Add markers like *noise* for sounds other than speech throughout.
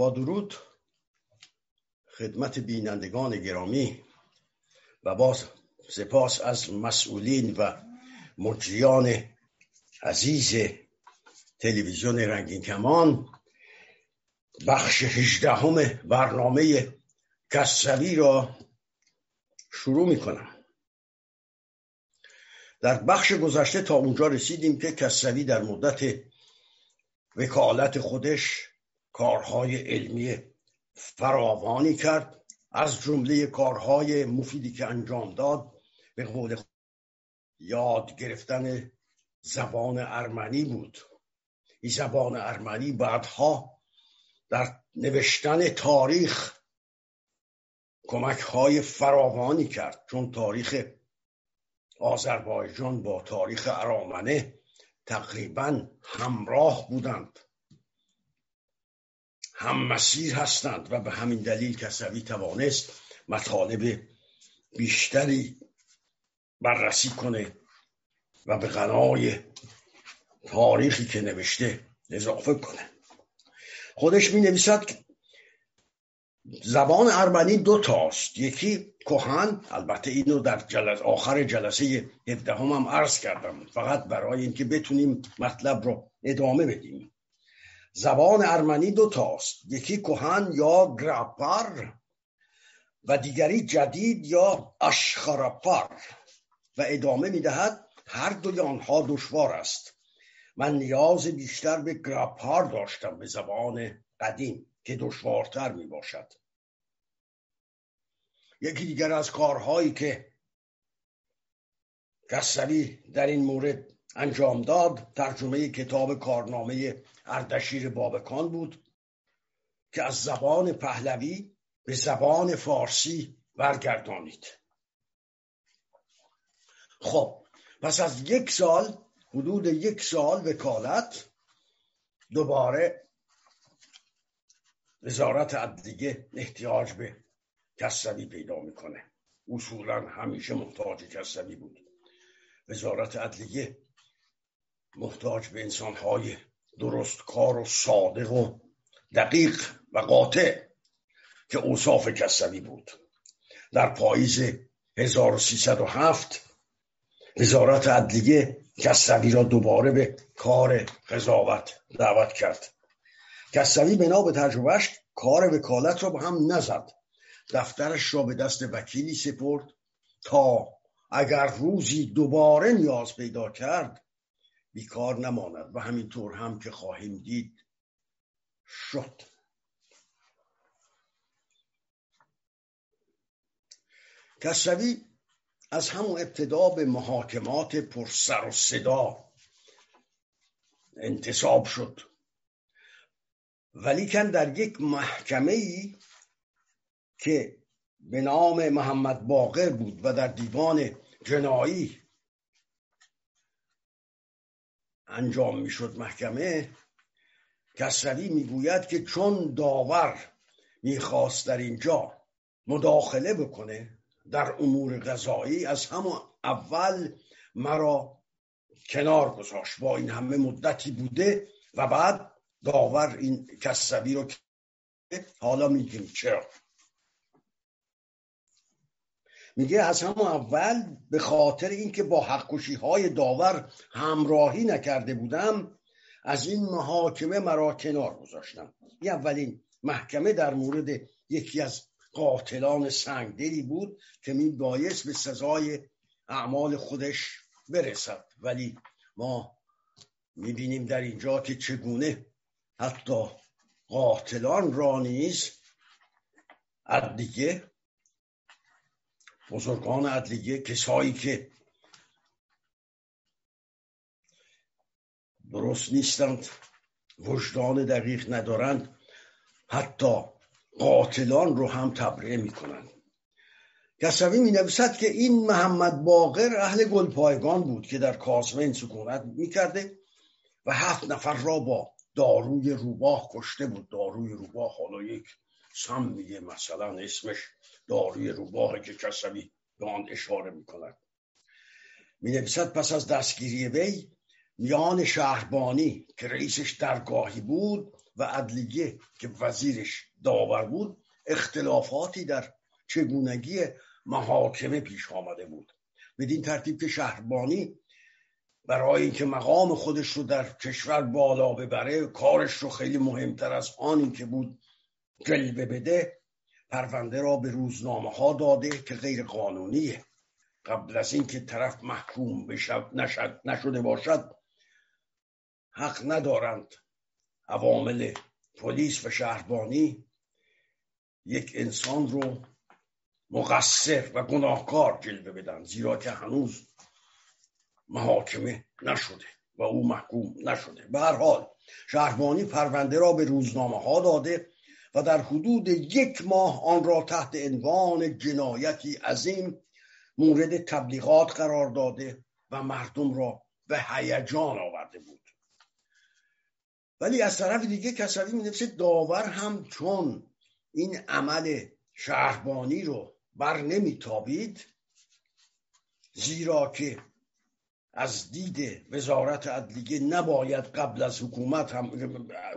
با درود خدمت بینندگان گرامی و باز سپاس از مسئولین و مجریان عزیز تلویزیون رنگین کمان. بخش هجدهم برنامه کسوی را شروع می کنم در بخش گذشته تا اونجا رسیدیم که کسوی در مدت وکالت خودش کارهای علمی فراوانی کرد. از جمله کارهای مفیدی که انجام داد به قول یاد گرفتن زبان ارمنی بود. این زبان ارمنی بعدها در نوشتن تاریخ کمک های فراوانی کرد. چون تاریخ آذربایجان با تاریخ ارامنه تقریبا همراه بودند. هم مسیر هستند و به همین دلیل کسوی توانست مطالب بیشتری بررسی کنه و به غنای تاریخی که نوشته اضافه کنه. خودش می نویسد زبان ارمنی دو تاست. یکی کهن البته اینو در جلس آخر جلسه هفدهم هم عرض کردم. فقط برای اینکه بتونیم مطلب رو ادامه بدیم. زبان ارمنی دو تاست. یکی کهن یا گراپر و دیگری جدید یا اشخرپر و ادامه می‌دهد هر دوی آنها دشوار است. من نیاز بیشتر به گراپار داشتم به زبان قدیم که دشوارتر می باشد یکی دیگر از کارهایی که کسری در این مورد انجام داد. ترجمه کتاب کارنامه اردشیر بابکان بود که از زبان پهلوی به زبان فارسی برگردانید. خب پس از یک سال حدود یک سال وکالت دوباره وزارت عدلیه احتیاج به کسبی پیدا می‌کنه. اصولا همیشه محتاج کسبی بود. وزارت عدلیه محتاج به انسانهای درست کار و صادق و دقیق و قاطع که اوصاف کسبی بود. در پاییز 1307 وزارت عدلیه کسوی را دوباره به کار قضاوت دعوت کرد. کسوی بنا به تجربهش کار وکالت را به هم نزد. دفترش را به دست وکیلی سپرد تا اگر روزی دوباره نیاز پیدا کرد بیکار نماند و همینطور هم که خواهیم دید شد. کسوی از همون ابتدا به محاکمات پر سر و صدا انتصاب شد. ولیکن در یک محکمه ای که به نام محمد باقر بود و در دیوان جنایی انجام می‌شد محکمه کسروی می‌گوید که چون داور می‌خواست در اینجا مداخله بکنه در امور غذایی از همون اول مرا کنار گذاشت. با این همه مدتی بوده و بعد داور این کسبی رو حالا میگیم چرا. میگه از همون اول به خاطر اینکه با حقوشی های داور همراهی نکرده بودم از این محاکمه مرا کنار گذاشتم. این اولین محکمه در مورد یکی از قاتلان سنگدلی بود که می بایست به سزای اعمال خودش برسد. ولی ما می‌بینیم در اینجا که چگونه حتی قاتلان را نیز عدلیه بزرگان عدلیه کسایی که درست نیستند وجدان دقیق ندارند حتی قاتلان رو هم تبرئه می‌کنند. کسوی می نویسد که این محمد باقر اهل گلپایگان بود که در کاسمین سکونت می‌کرده و هفت نفر را با داروی روباه کشته بود. داروی روباه حالا یک سم میگه مثلا اسمش داروی روباه که کسوی به آن اشاره می‌کند می نویسد پس از دستگیری وی میان شهربانی که رئیسش درگاهی بود و عدلیه که وزیرش داور بود اختلافاتی در چگونگی محاکمه پیش آمده بود. بدین ترتیب که شهربانی برای اینکه مقام خودش رو در کشور بالا ببره کارش رو خیلی مهمتر از آنی که بود جلوه بده پرونده را به روزنامه ها داده که غیر قانونیه قبل از اینکه طرف محکوم نشد نشده باشد حق ندارند. عوامل پلیس و شهربانی یک انسان رو مقصر و گناهکار جلوه بدن زیرا که هنوز محاکمه نشده و او محکوم نشده. به هر حال شهربانی پرونده را به روزنامه ها داده و در حدود یک ماه آن را تحت عنوان جنایتی عظیم مورد تبلیغات قرار داده و مردم را به هیجان آورده بود. ولی از طرف دیگه کسوی می داور هم چون این عمل شهربانی رو بر نمیتابید زیرا که از دید وزارت عدلیه نباید قبل از حکومت هم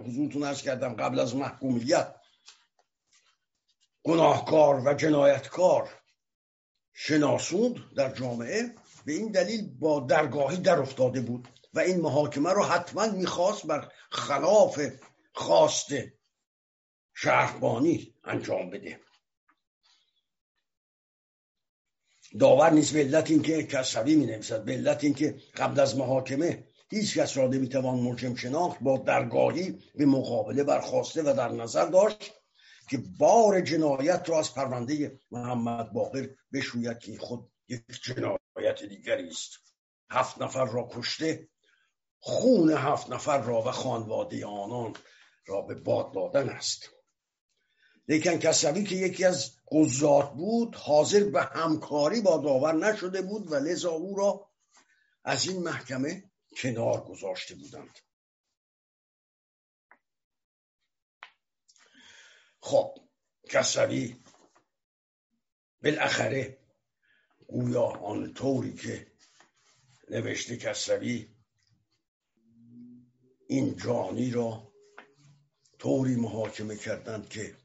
حضورتون ارز کردم قبل از محکومیت گناهکار و جنایتکار شناسوند در جامعه به این دلیل با درگاهی در افتاده بود و این محاکمه رو حتما می‌خواست بر خلاف خواست شهربانی انجام بده. داور نیست به علت اینکه کسوی می نویسد به علت اینکه قبل از محاکمه هیچ کس را نمی‌توان مجرم شناخت با درگاهی به مقابله برخواسته و در نظر داشت. که بار جنایت را از پرونده محمد باقر بشوید که خود یک جنایت دیگری است. هفت نفر را کشته خون هفت نفر را و خانواده آنان را به باد دادن است. لیکن کسوی که یکی از قضات بود حاضر به همکاری با داور نشده بود و لذا او را از این محکمه کنار گذاشته بودند. خب کسوی بالاخره گویا آن طوری که نوشته کسوی این جانی را طوری محاکمه کردند که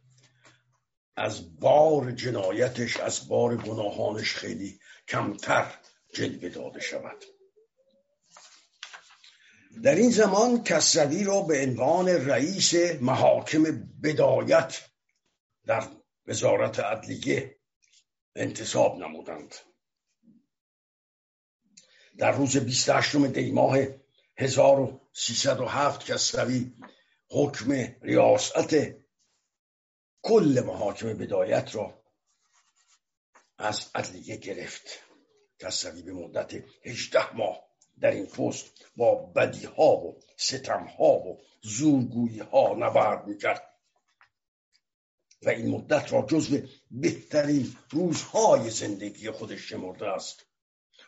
از بار جنایتش از بار گناهانش خیلی کمتر جلوه داده شود. در این زمان کسروی را به عنوان رئیس محاکم بدایت در وزارت عدلیه انتصاب نمودند. در روز 28 دی ماه 1307 کسروی حکم ریاست کل محاکم بدایت را از عدلیه گرفت. کسروی به مدت 18 ماه در این پست با بدی ها و ستم ها و زورگویی ها نبرد می‌کرد. و این مدت را جزو بهترین روزهای زندگی خودش شمرده است.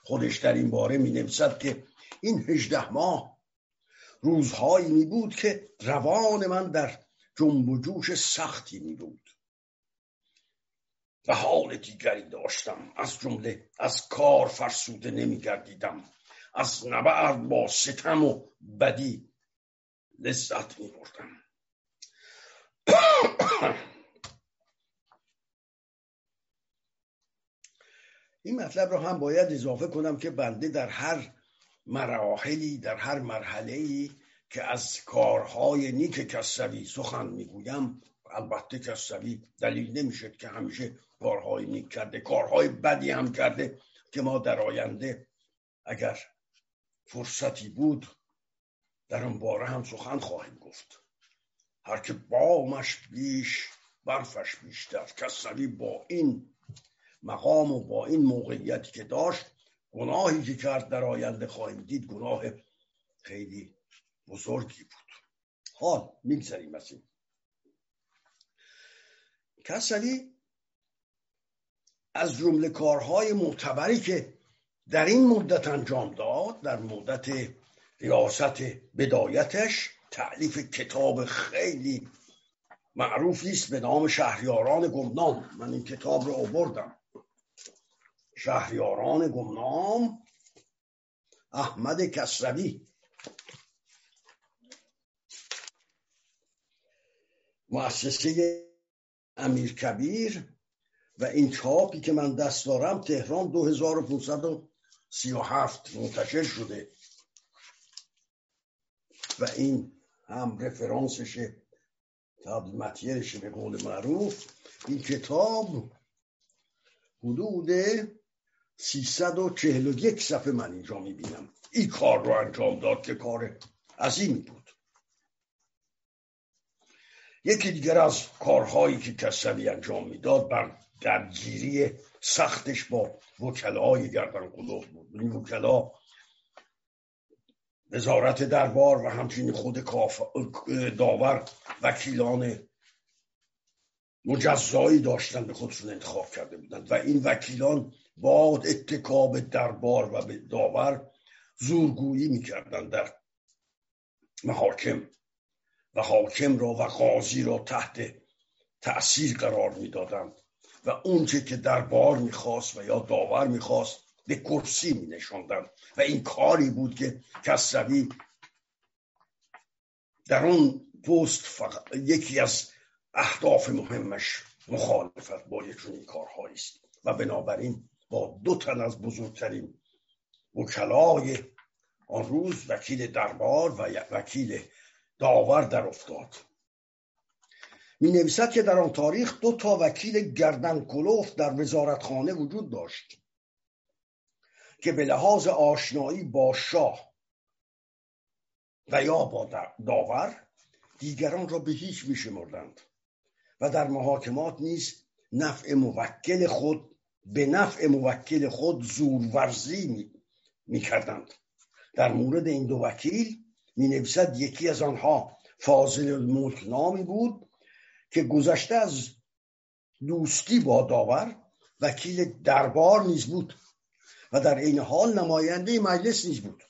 خودش در این باره می نویسد که این هجده ماه روزهایی می بود که روان من در جنب و جوش سختی می بود و حال دیگری داشتم. از جمله از کار فرسوده نمی گردیدم از نبرد با ستم و بدی لذت می بردم این مطلب را هم باید اضافه کنم که بنده در هر مراحلی در هر مرحله که از کارهای نیک کسوی سخن می‌گویم البته کسوی دلیل نمیشه که همیشه کارهای نیک کرده کارهای بدی هم کرده که ما در آینده اگر فرصتی بود در اون باره هم سخن خواهیم گفت. هر که بامش بیش برفش بیشتر. کسوی با این مقام و با این موقعیتی که داشت گناهی که کرد در آینده خواهیم دید گناه خیلی بزرگی بود. حال میگذریم از این. کسلی از جمله کارهای معتبری که در این مدت انجام داد در مدت ریاست بدایتش تعلیف کتاب خیلی معروفی است به نام شهریاران گمنام. من این کتاب رو آوردم. شهریاران گمنام احمد کسروی. مؤسسه امیر کبیر و این چاپی که من دست دارم تهران 2537 منتشر شده. و این هم رفرانسشه تبلیمتیرشه به قول معروف. این کتاب حدود 341 صفحه من اینجا می‌بینم. این کار رو انجام داد که کار عظیمی بود. یکی دیگر از کارهایی که کسوی انجام می‌داد بر درگیری سختش با وکلای گردن قلوب بود. این وکلا وزارت دربار و همچنین خود داور وکیلان مجزایی داشتن به خودشون انتخاب کرده بودند. و این وکیلان با اتکاب دربار و داور زورگویی می‌کردن در محاکم. و حاکم را و قاضی را تحت تأثیر قرار می‌دادند. و اونچه که دربار می‌خواست و یا داور می‌خواست به کرسی می و این کاری بود که کسروی در اون پست یکی از اهداف مهمش مخالفت با یک چنین کارهایی است. و بنابراین با دو تن از بزرگترین وکلای آن روز وکیل دربار و وکیل داور در افتاد. می نویسد که در آن تاریخ دو تا وکیل گردن کلوف در وزارتخانه وجود داشت که به لحاظ آشنایی با شاه و یا با داور دیگران را به هیچ میشمردند و در محاکمات نیز نفع موکل خود به نفع موکل خود زورورزی می, کردند در مورد این دو وکیل می نویسد یکی از آنها فاضل الملک نامی بود که گذشته از دوستی با داور وکیل دربار نیز بود و در این حال نماینده مجلس نیز بود.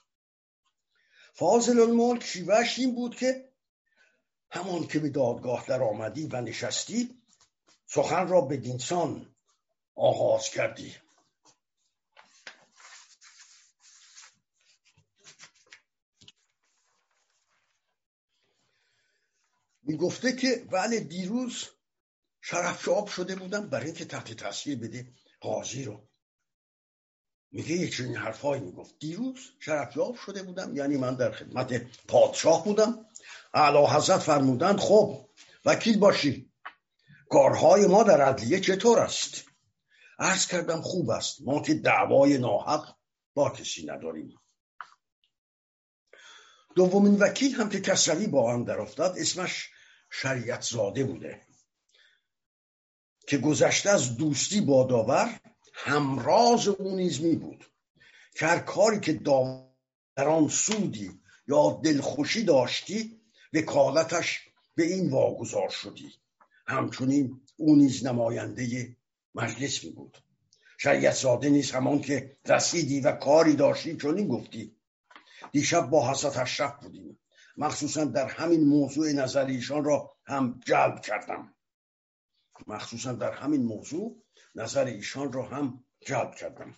فاضل الملک شیوهش این بود که همان که به دادگاه در آمدی و نشستی سخن را به دینسان آغاز کردی. می گفته که بله دیروز شرفشاب شده بودم برای اینکه تحت تاثیر بده قاضی رو. میگه یه چنین حرفایی می‌گفت. دیروز شرفیاب شده بودم یعنی من در خدمت پادشاه بودم. اعلی حضرت فرمودند خب وکیل باشی. کارهای ما در عدلیه چطور است؟ عرض کردم خوب است. ما که دعوای ناحق با کسی نداریم. دومین وکیل هم که کسروی با هم در افتاد اسمش شریعت زاده بوده. که گذشته از دوستی با داور همراز او نیز می بود. که هر کاری که در آن سودی یا دلخوشی داشتی وکالتش به این واگذار شدی. همچنین او نیز نماینده مجلس می بود. شریعت ساده نیست همان که رسیدی و کاری داشتی چنین گفتی. دیشب با حضرت اشرف بودیم. مخصوصا در همین موضوع نظر ایشان را هم جلب کردم. مخصوصا در همین موضوع نظر ایشان را هم جلب کردم.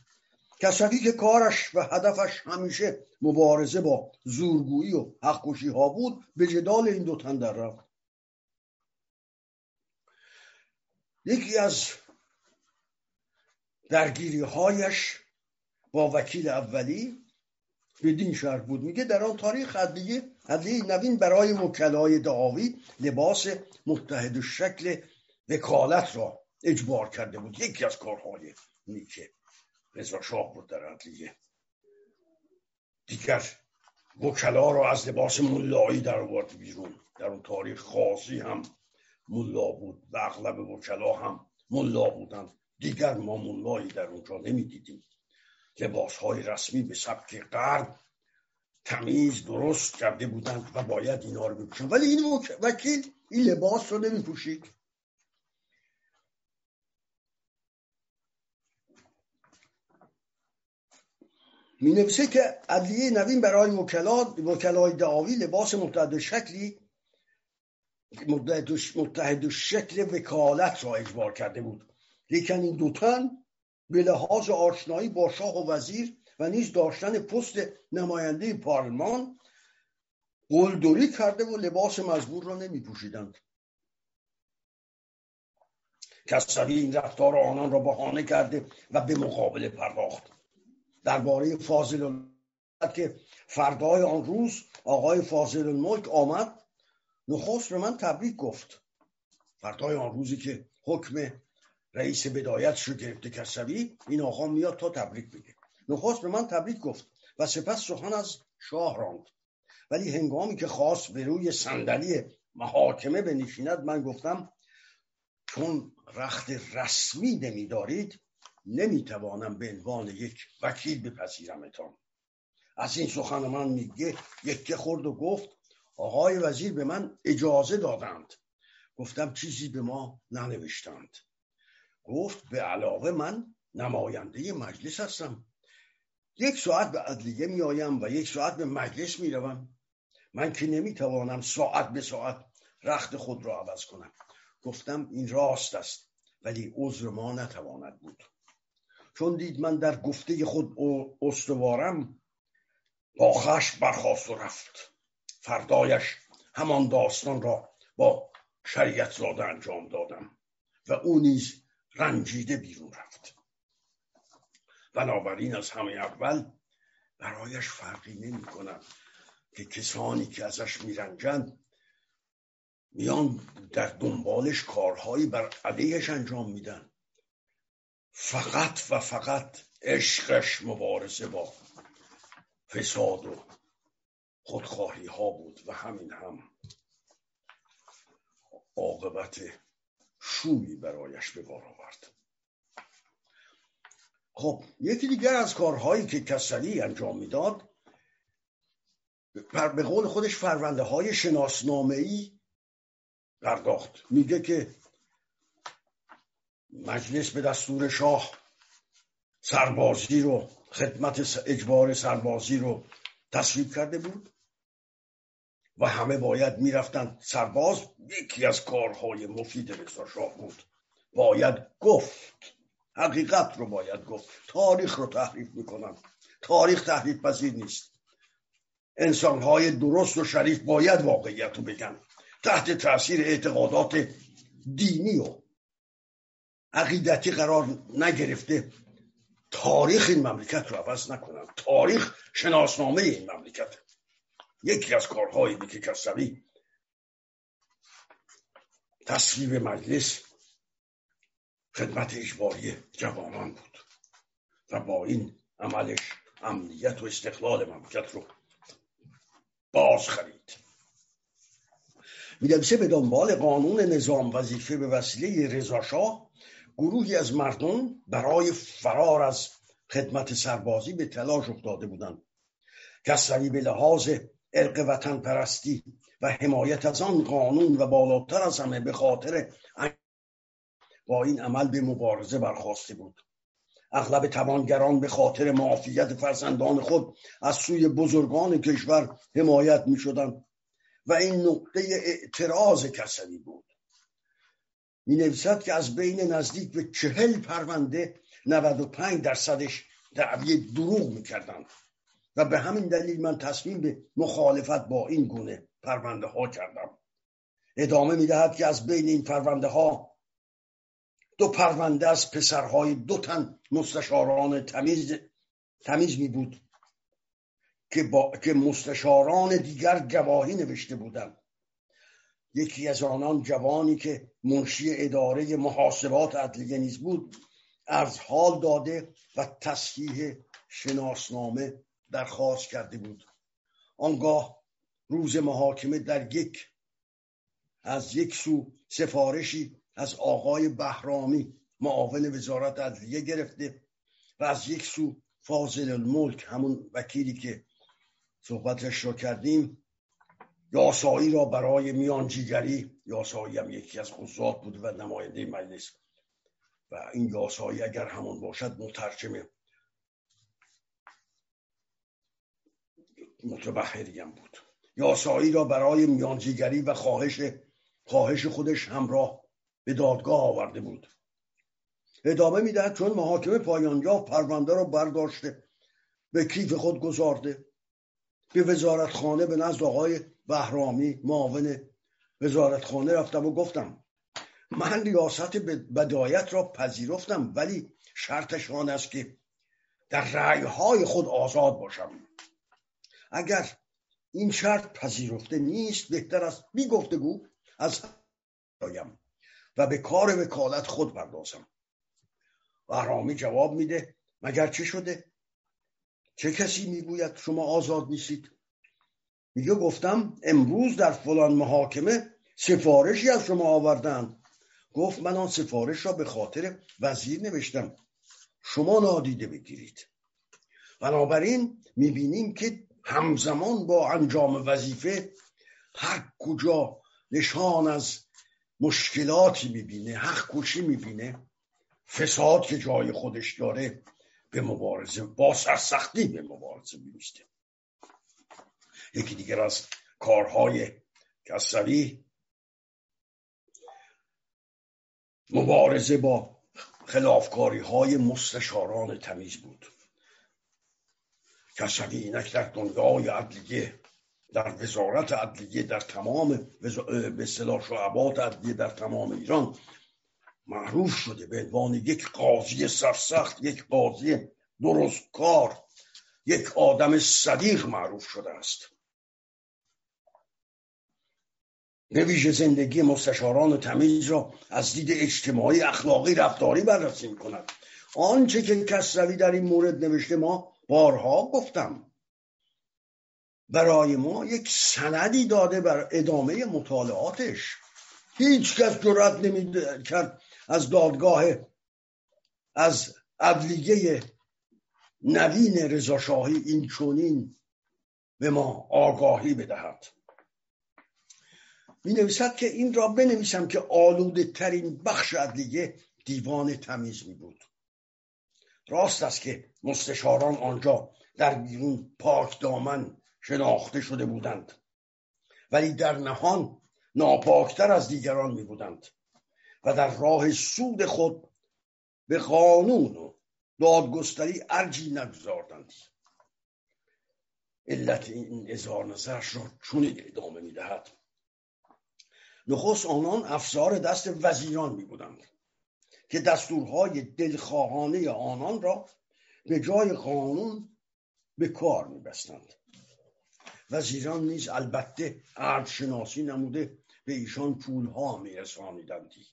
کسوی که کارش و هدفش همیشه مبارزه با زورگویی و حقوشی ها بود به جدال این دو تن در رفت. یکی از درگیری هایش با وکیل اولی بدین شرح بود. میگه در آن تاریخ عدلیه عدلیه نوین برای مکلای دعاوی لباس متحد شکل وکالت را اجبار کرده بود. یکی از کارهای نیکه. رضا شاه بود در عدلیه دیگر وکلا را از لباس ملایی در آورد بیرون. در اون تاریخ خاصی هم ملا بود و اغلب وکلا هم ملا بودند. دیگر ما ملایی در اونجا نمی‌دیدیم. لباس های رسمی به سبک غرب تمیز درست کرده بودند و باید اینا رو بپوشن. ولی این وکیل این لباس رو نمی پوشید می نویسه که عدلیه نوین برای وکلات وکلای دعاوی لباس متحد شکلی متحد شکل وکالت را اجبار کرده بود. لیکن این دوتن به لحاظ آشنایی با شاه و وزیر و نیز داشتن پست نماینده پارلمان قلدری کرده و لباس مزبور را نمی پوشیدند کسروی این رفتار آنان را بهانه کرده و به مقابله پرداخت. درباره فاضل که فردای آن روز آقای فاضل الملک آمد نخست به من تبریک گفت. فردای آن روزی که حکم رئیس بدایت شو گرفته کسوی این آقا میاد تا تبریک بگه. نخست به من تبریک گفت و سپس سخن از شاه راند. ولی هنگامی که خواست به روی صندلی محاکمه بنشیند من گفتم چون رخت رسمی نمیدارید نمی‌توانم به عنوان یک وکیل بپذیرمتان. از این سخن من میگه یکه خورد و گفت آقای وزیر به من اجازه دادند. گفتم چیزی به ما ننوشتند. گفت به علاوه من نماینده مجلس هستم. یک ساعت به عدلیه می آیم و یک ساعت به مجلس می روم من که نمی توانم ساعت به ساعت رخت خود را عوض کنم. گفتم این راست است ولی عذر ما نتواند بود. چون دید من در گفته خود استوارم با خشم برخواست و رفت. فردایش همان داستان را با شریعت زاده انجام دادم و او نیز رنجیده بیرون رفت. بنابراین از همه اول برایش فرقی نمی کند که کسانی که ازش میرنجند میان در دنبالش کارهایی بر علیهش انجام میدن. فقط و فقط عشقش مبارزه با فساد و خودخواهی ها بود و همین هم عاقبت شومی برایش به بار آورد. خب یکی دیگر از کارهایی که کسلی انجام می‌داد به قول خودش فرونده های شناسنامه ای پرداخت. میگه که مجلس به دستور شاه سربازی رو خدمت اجبار سربازی رو تصویب کرده بود و همه باید می‌رفتن سرباز. یکی از کارهای مفید رضا شاه بود. باید گفت حقیقت رو باید گفت. تاریخ رو تحریف می‌کنن تاریخ تحریف پذیر نیست. انسانهای درست و شریف باید واقعیت رو بگن. تحت تاثیر اعتقادات دینی و عقیدتی قرار نگرفته تاریخ این مملکت رو عوض نکنن تاریخ شناسنامه این مملکت. یکی از کارهایی که کسوی تصویب مجلس خدمت اجباری جوانان بود. و با این عملش امنیت و استقلال مملکت رو باز خرید. میدویسه به دنبال قانون نظام وظیفه به وسیله رضاشاه گروهی از مردم برای فرار از خدمت سربازی به تلاش افتاده بودند. کسری به لحاظ ارق وطن پرستی و حمایت از آن قانون و بالاتر از همه به خاطر این عمل به مبارزه برخواسته بود. اغلب توانگران به خاطر معافیت فرزندان خود از سوی بزرگان کشور حمایت می شدن و این نقطه اعتراض کسری بود. می نویسد که از بین نزدیک به چهل پرونده 95 درصدش دعوی دروغ می کردن و به همین دلیل من تصمیم به مخالفت با این گونه پرونده ها کردم. ادامه می دهد که از بین این پرونده ها دو پرونده از پسرهای دو تن مستشاران تمیز تمیز می بود که, با... که مستشاران دیگر گواهی نوشته بودند. یکی از آنان جوانی که منشی اداره محاسبات عدلیه نیز بود از حال داده و تصحیح شناسنامه درخواست کرده بود. آنگاه روز محاکمه در یک از یک سو سفارشی از آقای بهرامی معاون وزارت عدلیه گرفته و از یک سو فاضل الملک همون وکیلی که صحبتش را کردیم یاسایی را برای میانجیگری یاسایی هم یکی از قضات بود و نماینده مجلس. و این یاسایی اگر همون باشد مترجم متبهری هم بود. یاسایی را برای میانجیگری و خواهش خواهش خودش همراه به دادگاه آورده بود. ادامه می‌دهد چون محاکمه پایان یافت پرونده را برداشته به کیف خود گذارده به وزارتخانه به نزد آقای بهرامی معاون وزارتخانه رفتم و گفتم من ریاست بدایت را پذیرفتم ولی شرطش آن است که در رأیهای خود آزاد باشم. اگر این شرط پذیرفته نیست بهتر است بی گفتگو از آیم. و به کار وکالت خود پردازم. و جواب میده مگر چه شده؟ چه کسی می‌گوید شما آزاد نیستید؟ میگه گفتم امروز در فلان محاکمه سفارشی از شما آوردن گفت من آن سفارش را به خاطر وزیر نوشتم. شما نادیده بگیرید. بنابراین می‌بینیم که همزمان با انجام وظیفه هر کجا نشان از مشکلاتی می‌بینه حق کشی می‌بینه فساد که جای خودش داره به مبارزه با سرسختی به مبارزه میمیسته یکی دیگر از کارهای کسوی مبارزه با خلافکاری های مستشاران تمیز بود. کسوی اینک در دنیای عدلیه در وزارت عدلیه در تمام به صلاح شعبات عدلیه در تمام ایران معروف شده به عنوان یک قاضی سرسخت یک قاضی درستکار یک آدم صدیق معروف شده است. به زندگی مستشاران تمیز را از دید اجتماعی اخلاقی رفتاری بررسی می کند آنچه که کسروی در این مورد نوشته ما بارها گفتم. برای ما یک سندی داده بر ادامه مطالعاتش. هیچ کس جرأت نمی کرد از دادگاه از عدلیه نوین رضاشاهی این چونین به ما آگاهی بدهد. می نویسد که این را بنویسم که آلوده ترین بخش عدلیه دیوان تمیز می بود راست است که مستشاران آنجا در بیرون پاک دامن شناخته شده بودند. ولی در نهان ناپاکتر از دیگران می بودند و در راه سود خود به قانون و دادگستری ارجی نگذاردند. علت این اظهار نظرش را چون ادامه می‌دهد. نخست آنان افزار دست وزیران می بودند که دستورهای دلخواهانه آنان را به جای قانون به کار می بستند. وزیران نیز البته شناسی نموده به ایشان پولها می رسانیدندی.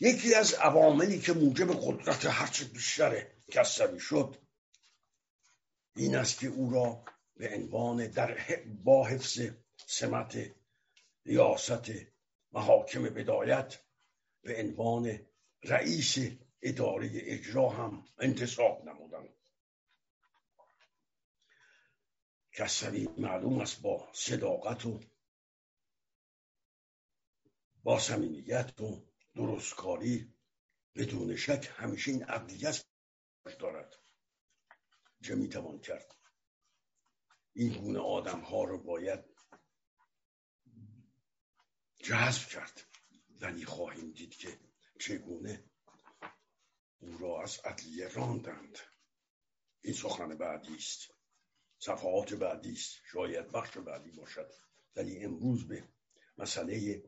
یکی از عواملی که موجب قدرت هرچه بیشتر کسبی شد این است که او را به عنوان در با حفظ سمت ریاست محاکم بدایت به عنوان رئیس اداره اجرا هم انتصاب نمودند کسری معلوم است با صداقت و با صمیمیت و درستکاری بدون شک همیشه این عقلیت دارد. چه می‌توان کرد؟ این گونه آدم ها رو باید جذب کرد. ولی خواهیم دید که چگونه او را از عدلیه راندند این سخن بعدی است. صفحات بعدی است شاید بخش بعدی باشد. ولی امروز به مسئله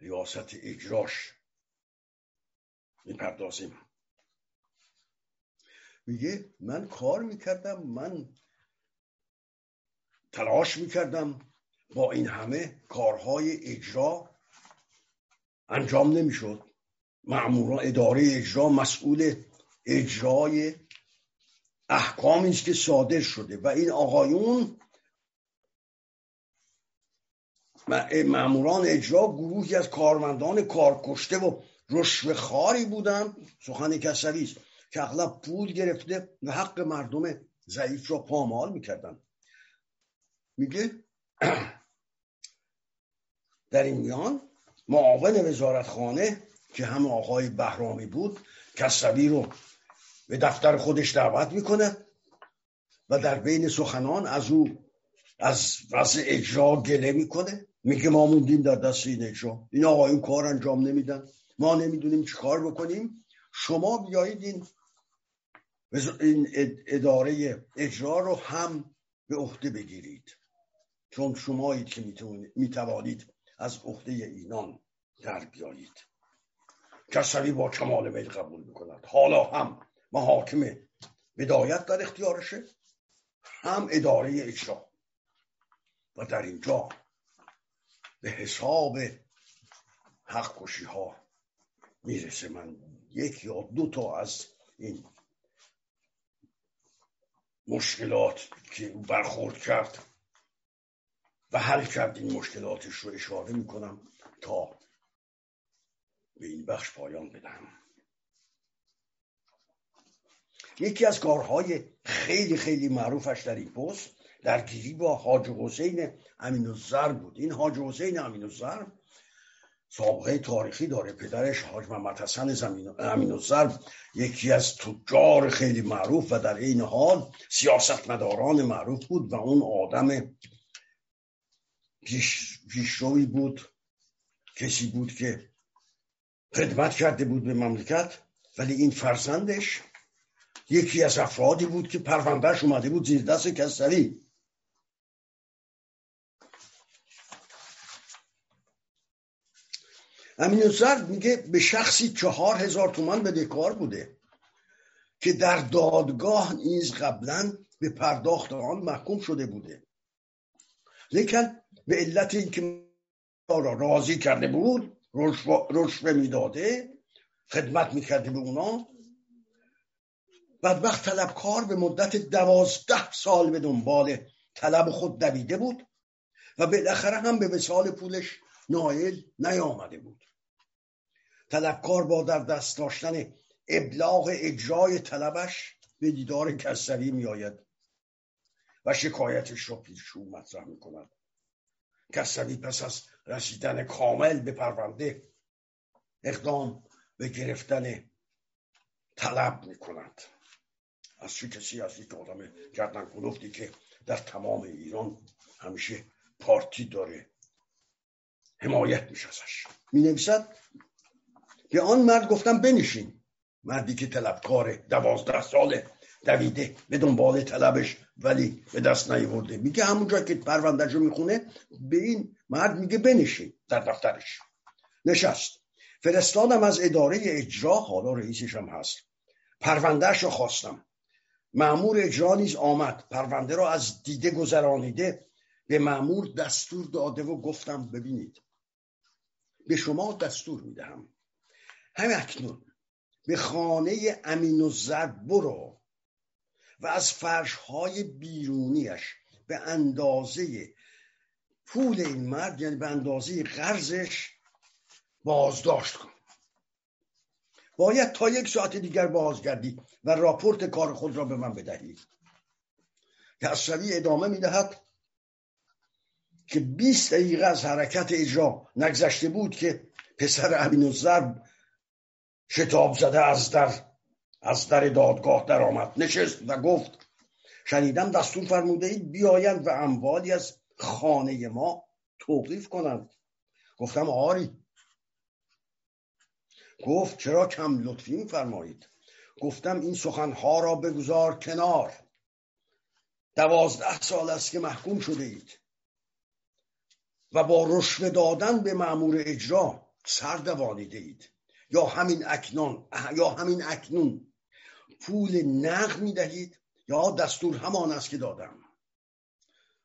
ریاست اجراش می‌پردازیم. میگه من کار می‌کردم من تلاش می‌کردم با این همه کارهای اجرا انجام نمی‌شد. معمورا اداره اجرا مسئول اجرای احکامی است که صادر شده و این آقایون معموران اجرا گروهی از کارمندان کارکشته و رشوه خاری بودند. سخن کسری است که اغلب پول گرفته و حق مردم ضعیف را پامال می‌کردند. میگه *clears throat* در این میان معاون وزارتخانه که هم آقای بهرامی بود کسبی رو به دفتر خودش دعوت می‌کنه و در بین سخنان از او از وضع اجرا گله می‌کنه. میگه ما موندیم در دست این اجرا. این آقایون کار انجام نمیدن. ما نمی‌دونیم چی کار بکنیم. شما بیایید این این اداره اجرا رو هم به عهده بگیرید. چون شمایید که می‌توانید از عهده اینان در بیایید. کسری با کمال میل قبول می‌کند حالا هم محاکم بدایت در اختیارشه. هم اداره اجرا. و در اینجا به حساب حق کشی ها می‌رسه. من یک یا دو تا از این مشکلات که او برخورد کرد و حل کرد این مشکلاتش رو اشاره می‌کنم تا به این بخش پایان بدم یکی از کارهای خیلی خیلی معروفش در این پست درگیری با حاج حسین امین الزر بود. این حاج حسین امین الزر سابقه تاریخی داره. پدرش حاج محمد حسن امین الزر یکی از تجار خیلی معروف و در این حال سیاستمداران معروف بود و اون آدم پیش، بود. کسی بود که خدمت کرده بود به مملکت ولی این فرزندش یکی از افرادی بود که پروندهش اومده بود زیر دست کسری. امین میگه به شخصی چهار هزار تومن کار بوده که در دادگاه نیز قبلا به پرداخت آن محکوم شده بوده. لیکن به علت اینکه را راضی کرده بود رشوه می‌داده خدمت می‌کرده به اونا بدبخت طلبکار به مدت دوازده سال به دنبال طلب خود دویده بود و بالاخره هم به وسال پولش نایل نیامده بود. طلبکار با در دست داشتن ابلاغ اجرای طلبش به دیدار کسری میآید و شکایتش را پیش او مطرح می کند کسری پس از رسیدن کامل به پرونده اقدام به گرفتن طلب می کند از چه کسی از یک آدم گردن کلوفتی که در تمام ایران همیشه پارتی داره. حمایت میشه ازش. می نویسد که آن مرد گفتم بنشین. مردی که طلبکار دوازده ساله دویده به دنبال طلبش ولی به دست نیورده. میگه همونجا که پروندهش رو می‌خونه به این مرد میگه بنشین در دفترش. نشست. فرستادم از اداره اجرا حالا رئیسش هم هست. پروندهش رو خواستم. معمور اجرا نیز آمد. پرونده را از دیده گذرانیده به معمور دستور داده و گفتم ببینید به شما دستور می‌دهم. همه اکنون به خانه امین و برو و از فرشهای بیرونیش به اندازه پول این مرد یعنی به اندازه قرضش بازداشت کن. باید تا یک ساعت دیگر بازگردی. و راپورت کار خود را به من بدهی کسروی ادامه می‌دهد که 20 دقیقه از حرکت اجرا نگذشته بود که پسر امین شتاب زده از در از در دادگاه در آمد نشست و گفت شنیدم دستور فرموده اید بیایند و اموالی از خانه ما توقیف کنند. گفتم آری. گفت چرا کم لطفی میفرمایید؟ گفتم این سخنها را بگذار کنار. دوازده سال است که محکوم شده اید و با رشوه دادن به معمور اجرا سر دوانیده اید یا همین اکنون یا همین اکنون پول نقد می دهید یا دستور همان است که دادم.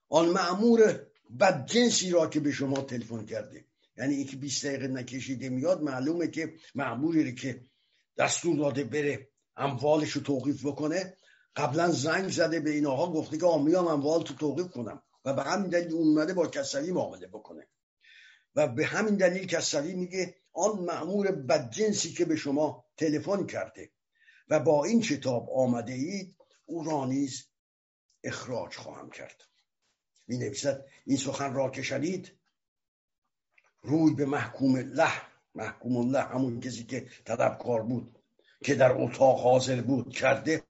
آن معمور بدجنسی را که به شما تلفن کرده. یعنی اینکه 20 دقیقه نکشیده میاد معلومه که معمولی که دستور داده بره اموالش رو توقیف بکنه قبلا زنگ زده به این آقا گفته که میام اموال تو توقیف کنم. و به همین دلیل اومده با کسری معامله بکنه. و به همین دلیل کسری میگه آن معمور بدجنسی که به شما تلفن کرده و با این کتاب آمده اید او را نیز اخراج خواهم کرد. می نویسد این سخن را که شنید روی به محکوم الله محکوم الله همون کسی که طلبکار بود. که در اتاق حاضر بود کرده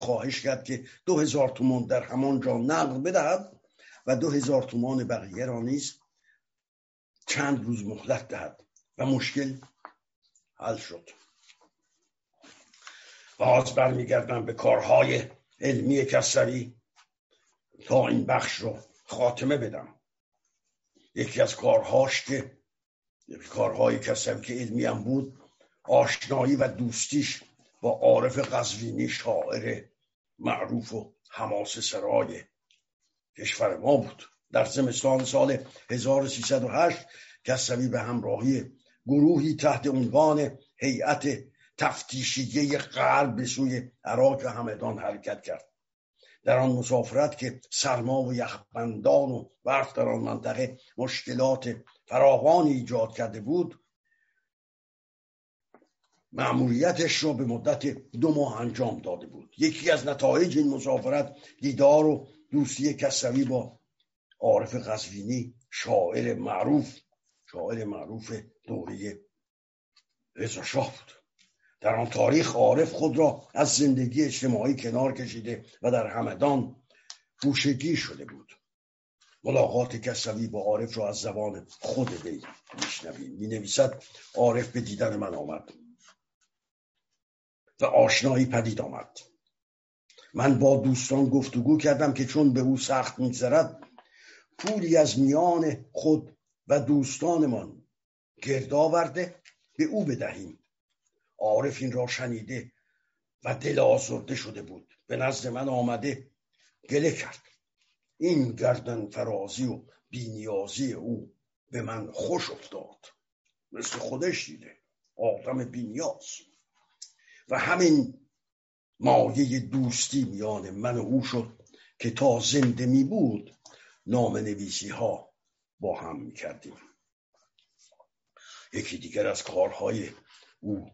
خواهش کرد که دو هزار تومان در همان جا نقل بدهد و دو هزار تومان بقیه را نیز چند روز مهلت دهد. و مشکل حل شد. باز برمیگردم به کارهای علمی کسری تا این بخش رو خاتمه بدم. یکی از کارهاش که کارهای کسیم که علمی هم بود آشنایی و دوستیش با عارف قزوینی شاعر معروف و حماس سرای کشور ما بود. در زمستان سال 1308 کسوی به همراهی گروهی تحت عنوان هیئت تفتیشیه غرب به سوی عراق و همدان حرکت کرد. در آن مسافرت که سرما و یخبندان و برف در آن منطقه مشکلات فراوانی ایجاد کرده بود معمولیتش را به مدت دو ماه انجام داده بود. یکی از نتایج این مسافرت دیدار و دوستی کسوی با عارف قزوینی شاعر معروف شاعر معروف دوره رضا بود. در آن تاریخ عارف خود را از زندگی اجتماعی کنار کشیده و در همدان گوشگی شده بود. ملاقات کسوی با عارف را از زبان خود وی میشنویم. می نویسد عارف به دیدن من آمد. و آشنایی پدید آمد. من با دوستان گفتگو کردم که چون به او سخت میگذرد پولی از میان خود و دوستانمان گرد آورده به او بدهیم. عارف این را شنیده و دل آزرده شده بود. به نزد من آمده گله کرد. این گردن فرازی و بینیازی او به من خوش افتاد. مثل خودش دیده. آدم بینیاز. و همین مایه دوستی میان من و او شد که تا زنده می بود نام نویسی ها با هم می کردیم. یکی دیگر از کارهای او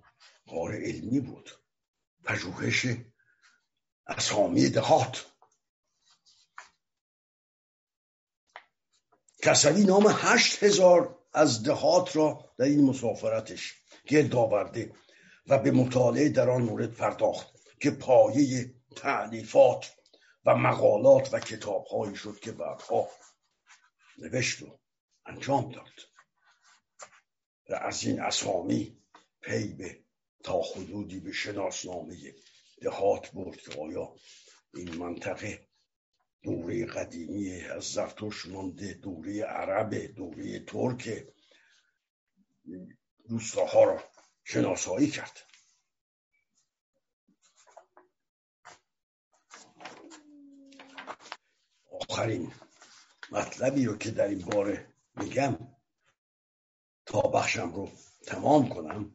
کار علمی بود. پژوهش اسامی دهات. کسوی نام هشت هزار از دهات را در این مسافرتش گرد آورده و به مطالعه در آن مورد پرداخت که پایه تعلیفات و مقالات و کتابهایی شد که بعدها نوشت و انجام داد. و از این اسامی پی به تا حدودی به شناسنامه دهات برد که آیا این منطقه دوره قدیمی از زرتوش مانده دوره عرب دوره ترک روستاها را شناسایی کرد. آخرین مطلبی رو که در این باره میگم تا بخشم رو تمام کنم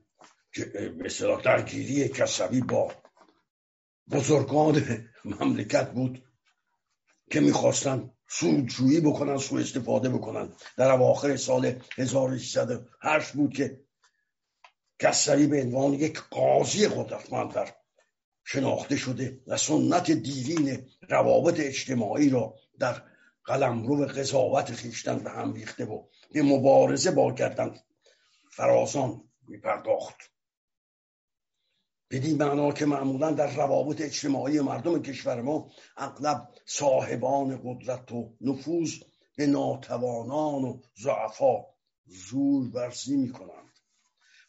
که مثلا درگیری کسوی با بزرگان مملکت بود که می‌خواستن سودجویی بکنن سوء استفاده بکنن. در اواخر سال 1308 بود که کسری به عنوان یک قاضی قدرتمند در شناخته شده و سنت دیرین روابط اجتماعی را در قلمرو قضاوت خیشتن به هم ریخته و به مبارزه با کردن فرازان میپرداخت. بدین معنا که معمولا در روابط اجتماعی مردم کشور ما اغلب صاحبان قدرت و نفوذ به ناتوانان و ضعفا زور ورزی می کنند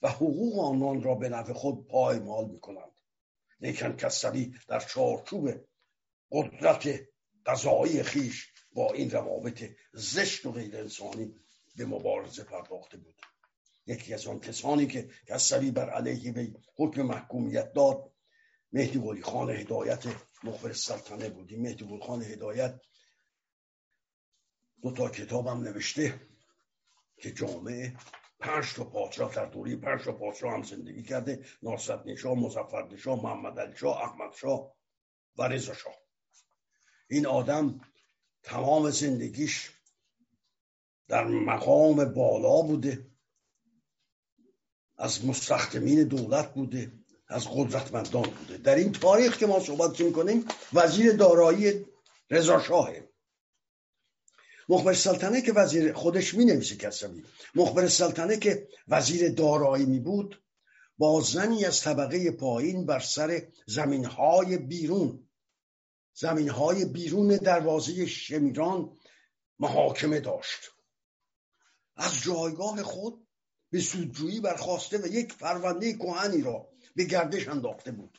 و حقوق آنان را به نفع خود پایمال می کنند لیکن کسری در چارچوب قدرت قضایی خیش با این روابط زشت و غیر انسانی به مبارزه پرداخته بود. یکی از آن کسانی که کسری بر علیه وی حکم محکومیت داد مهدی قلی خان هدایت مخبر سلطنه بودی. مهدی قلی خان هدایت دو تا کتابم نوشته که جامعه پنج تا پادشاه در دوره پنج تا پادشاه هم زندگی کرده. ناصر نشاه مظفر نشاه محمد شاه احمد شاه و رضا شاه. این آدم تمام زندگیش در مقام بالا بوده. از مستخدمین دولت بوده از قدرتمندان بوده. در این تاریخ که ما صحبت می‌کنیم وزیر دارایی رضا شاهه. مخبر سلطنه که وزیر خودش می نویسه کسبی مخبر سلطنه که وزیر دارایی می بود با زنی از طبقه پایین بر سر زمین های بیرون. زمین های بیرون دروازه شمیران محاکمه داشت. از جایگاه خود به سودجویی برخواسته و یک پرونده کهنی را به گردش انداخته بود.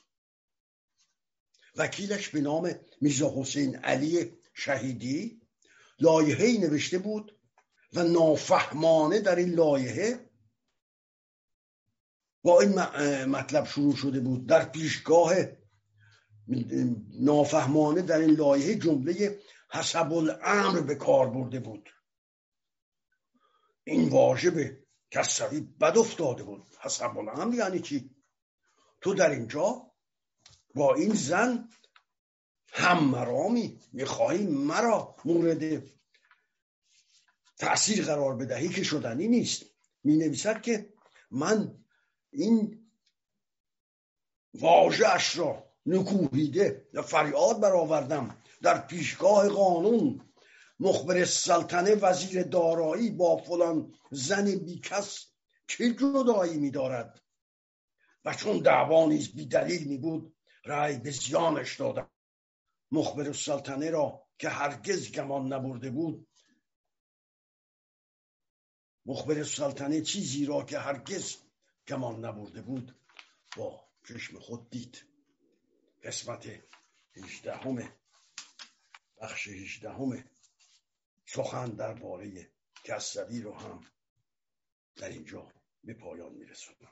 وکیلش به نام میرزا حسین علی شهیدی لایحه‌ای نوشته بود و نافهمانه در این لایحه با این مطلب شروع شده بود. در پیشگاه نافهمانه در این لایحه جمله حسب الامر به کار برده بود. این واژه به کسوی بد افتاده بود. حسب الامر یعنی چی؟ تو در اینجا با این زن هم مرامی می‌خواهی مرا مورد تأثیر قرار بدهی که شدنی نیست. می نویسد که من این واژهش را نکوهیده و فریاد برآوردم در پیشگاه قانون. مخبر سلطنه وزیر دارایی با فلان زن بیکس چه جدایی میدارد؟ و چون دعوا نیز بی دلیل می بود رأی به زیانش دادم. مخبر سلطنه را که هرگز گمان نبرده بود. مخبر سلطنه چیزی را که هرگز گمان نبرده بود با چشم خود دید. قسمت هجدهم بخش هجدهم سخن درباره کسوی رو هم در اینجا به پایان میرسونم.